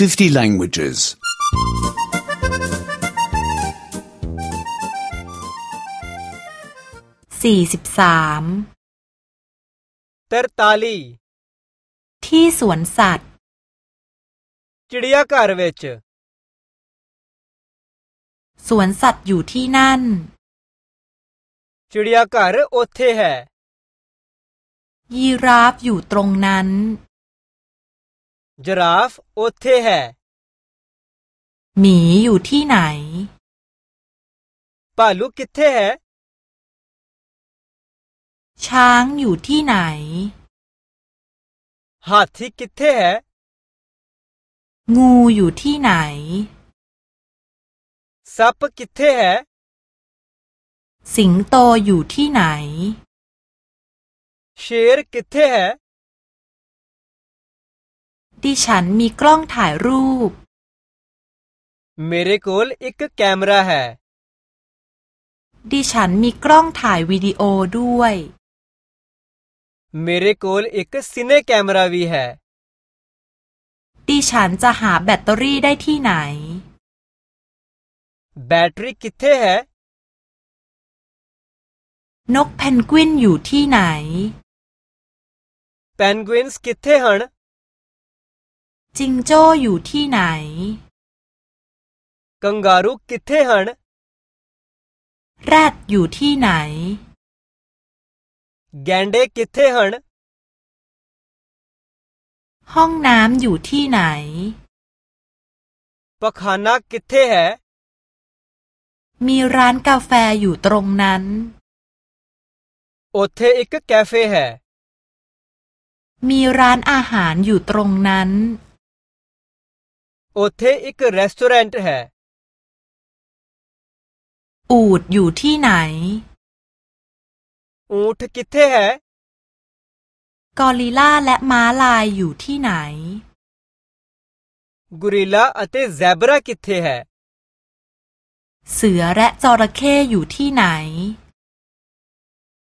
50 languages. 43 तरताली ที่สวนสัตว์ चिड़ियाघर विच สวนสัตว์อยู่ที่นั่น चिड़ियाघर ทเท है ยีราฟอยู่ตรงนั้น जिराफ ओथे है หมีอยู่ที่ไหน पालू किथे เฮช้างอยู่ที่ไหน हाथी किथे เฮงูอยู่ที่ไหน सप किथे เฮสิงโตอยู่ที่ไหนเ शेर किथे เฮ ดิฉันมีกล้องถ่ายรูป मेरे कोल एक कैमरा है ดิฉันมีกล้องถ่ายวิดีโอด้วย मेरे कोल एक सिने कैमरा भी है ดิฉันจะหาแบตเตอรี่ได้ที่ไหนแบตเต बैटरी किथे है นกเพนกวินอยู่ที่ไหน पेंगुइन्स किथे हन จิงโจ้อยู่ที่ไหน कंगारू किथे हन แรดอยู่ที่ไหน गैंडे किथे हन ห้องน้ำอยู่ที่ไหน पखाना किथे है มีร้านกาแฟอยู่ตรงนั้น ओथे एक कैफे है มีร้านอาหารอยู่ตรงนั้น ਉੱਥੇ ਇੱਕ ਰੈਸਟੋਰੈਂਟ ਹੈ อูดอยู่ที่ไหน ਊਂਠ ਕਿੱਥੇ ਹੈ กอริลลาและม้าลายอยู่ที่ไหน ਗੁਰੀਲਾ ਅਤੇ ਜ਼ੈਬਰਾ ਕਿੱਥੇ ਹੈ เสือและจระเข้อยู่ที่ไหน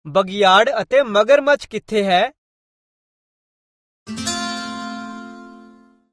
ਬਗਿਆੜ ਅਤੇ ਮਗਰਮੱਛ ਕਿੱਥੇ ਹੈ